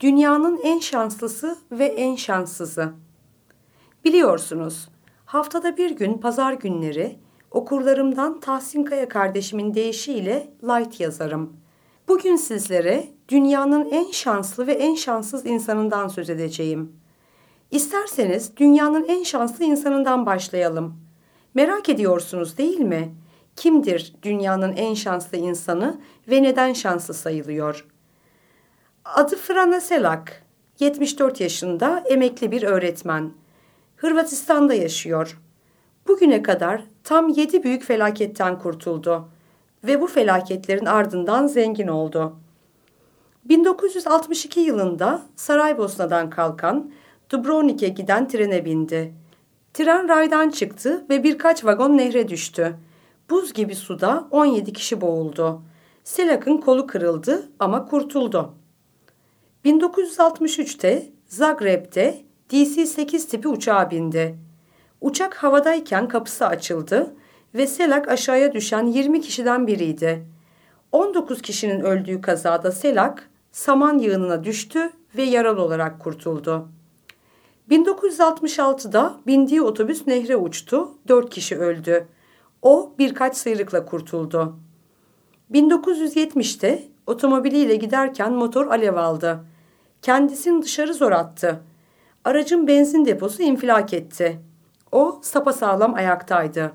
Dünyanın en şanslısı ve en şanssızı. Biliyorsunuz, haftada bir gün pazar günleri okurlarımdan Tahsin Kaya kardeşimin deyişiyle light yazarım. Bugün sizlere dünyanın en şanslı ve en şanssız insanından söz edeceğim. İsterseniz dünyanın en şanslı insanından başlayalım. Merak ediyorsunuz değil mi? Kimdir dünyanın en şanslı insanı ve neden şanslı sayılıyor?'' Adı Frana Selak. 74 yaşında emekli bir öğretmen. Hırvatistan'da yaşıyor. Bugüne kadar tam 7 büyük felaketten kurtuldu ve bu felaketlerin ardından zengin oldu. 1962 yılında Saraybosna'dan kalkan Dubrovnik'e giden trene bindi. Tren raydan çıktı ve birkaç vagon nehre düştü. Buz gibi suda 17 kişi boğuldu. Selak'ın kolu kırıldı ama kurtuldu. 1963'te Zagreb'de DC-8 tipi uçağa bindi. Uçak havadayken kapısı açıldı ve Selak aşağıya düşen 20 kişiden biriydi. 19 kişinin öldüğü kazada Selak saman yığınına düştü ve yaralı olarak kurtuldu. 1966'da bindiği otobüs nehre uçtu, 4 kişi öldü. O birkaç sıyrıkla kurtuldu. 1970'te otomobiliyle giderken motor alev aldı. Kendisini dışarı zor attı. Aracın benzin deposu infilak etti. O sapasağlam ayaktaydı.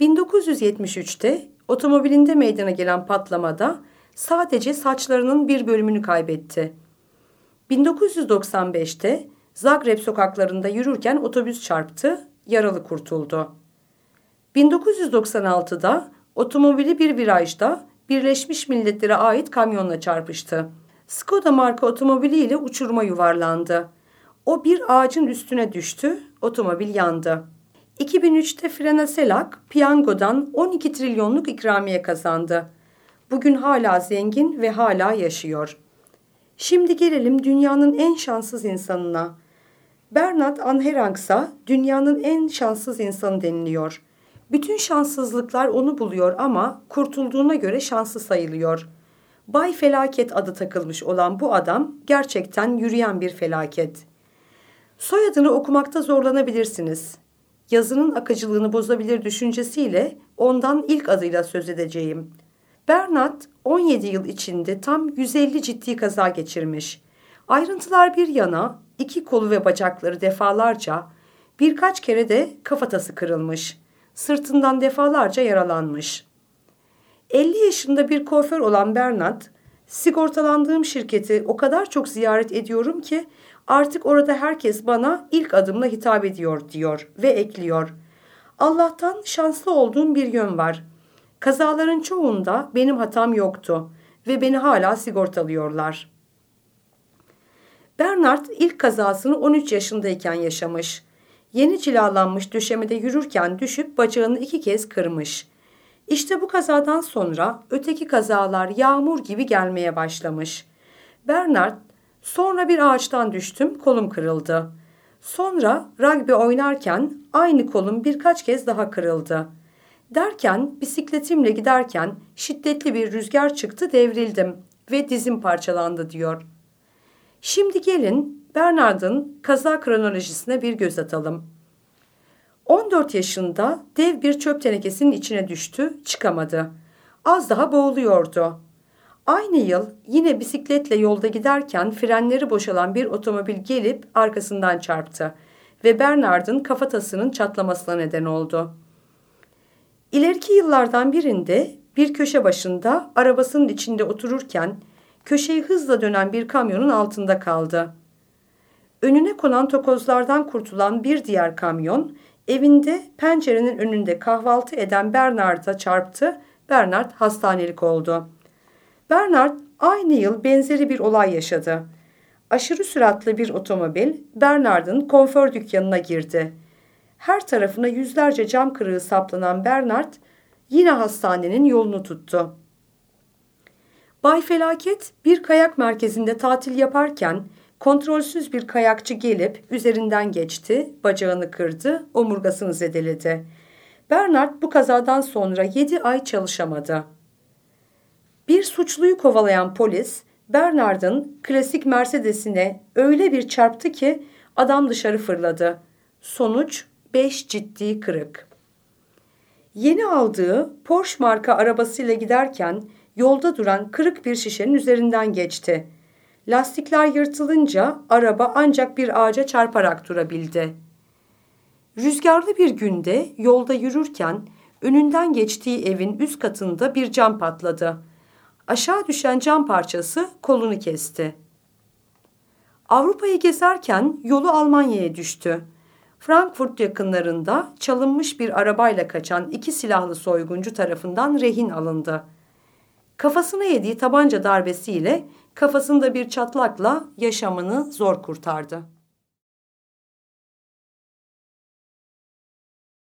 1973'te otomobilinde meydana gelen patlamada sadece saçlarının bir bölümünü kaybetti. 1995'te Zagreb sokaklarında yürürken otobüs çarptı, yaralı kurtuldu. 1996'da otomobili bir virajda Birleşmiş Milletler'e ait kamyonla çarpıştı. Skoda marka otomobiliyle uçuruma yuvarlandı. O bir ağacın üstüne düştü, otomobil yandı. 2003'te Frena Selak piyangodan 12 trilyonluk ikramiye kazandı. Bugün hala zengin ve hala yaşıyor. Şimdi gelelim dünyanın en şanssız insanına. Bernard Anherangs'a dünyanın en şanssız insanı deniliyor. Bütün şanssızlıklar onu buluyor ama kurtulduğuna göre şanslı sayılıyor.'' Bay Felaket adı takılmış olan bu adam gerçekten yürüyen bir felaket. Soyadını okumakta zorlanabilirsiniz. Yazının akıcılığını bozabilir düşüncesiyle ondan ilk adıyla söz edeceğim. Bernard 17 yıl içinde tam 150 ciddi kaza geçirmiş. Ayrıntılar bir yana iki kolu ve bacakları defalarca birkaç kere de kafatası kırılmış. Sırtından defalarca yaralanmış.'' 50 yaşında bir kuaför olan Bernard, sigortalandığım şirketi o kadar çok ziyaret ediyorum ki artık orada herkes bana ilk adımla hitap ediyor diyor ve ekliyor. Allah'tan şanslı olduğum bir yön var. Kazaların çoğunda benim hatam yoktu ve beni hala sigortalıyorlar. Bernard ilk kazasını 13 yaşındayken yaşamış. Yeni cilalanmış döşemede yürürken düşüp bacağını iki kez kırmış. İşte bu kazadan sonra öteki kazalar yağmur gibi gelmeye başlamış. Bernard, sonra bir ağaçtan düştüm, kolum kırıldı. Sonra rugby oynarken aynı kolum birkaç kez daha kırıldı. Derken bisikletimle giderken şiddetli bir rüzgar çıktı devrildim ve dizim parçalandı diyor. Şimdi gelin Bernard'ın kaza kronolojisine bir göz atalım.'' 14 yaşında dev bir çöp tenekesinin içine düştü, çıkamadı. Az daha boğuluyordu. Aynı yıl yine bisikletle yolda giderken frenleri boşalan bir otomobil gelip arkasından çarptı ve Bernard'ın kafatasının çatlamasına neden oldu. İleriki yıllardan birinde bir köşe başında arabasının içinde otururken köşeyi hızla dönen bir kamyonun altında kaldı. Önüne konan tokozlardan kurtulan bir diğer kamyon Evinde pencerenin önünde kahvaltı eden Bernard'a çarptı. Bernard hastanelik oldu. Bernard aynı yıl benzeri bir olay yaşadı. Aşırı süratli bir otomobil Bernard'ın konfor dükkanına girdi. Her tarafına yüzlerce cam kırığı saplanan Bernard yine hastanenin yolunu tuttu. Bay Felaket bir kayak merkezinde tatil yaparken Kontrolsüz bir kayakçı gelip üzerinden geçti, bacağını kırdı, omurgasını zedeledi. Bernard bu kazadan sonra 7 ay çalışamadı. Bir suçluyu kovalayan polis Bernard'ın klasik Mercedes'ine öyle bir çarptı ki adam dışarı fırladı. Sonuç 5 ciddi kırık. Yeni aldığı Porsche marka arabasıyla giderken yolda duran kırık bir şişenin üzerinden geçti. Lastikler yırtılınca araba ancak bir ağaca çarparak durabildi. Rüzgarlı bir günde yolda yürürken önünden geçtiği evin üst katında bir cam patladı. Aşağı düşen cam parçası kolunu kesti. Avrupa'yı gezerken yolu Almanya'ya düştü. Frankfurt yakınlarında çalınmış bir arabayla kaçan iki silahlı soyguncu tarafından rehin alındı. Kafasına yediği tabanca darbesiyle kafasında bir çatlakla yaşamını zor kurtardı.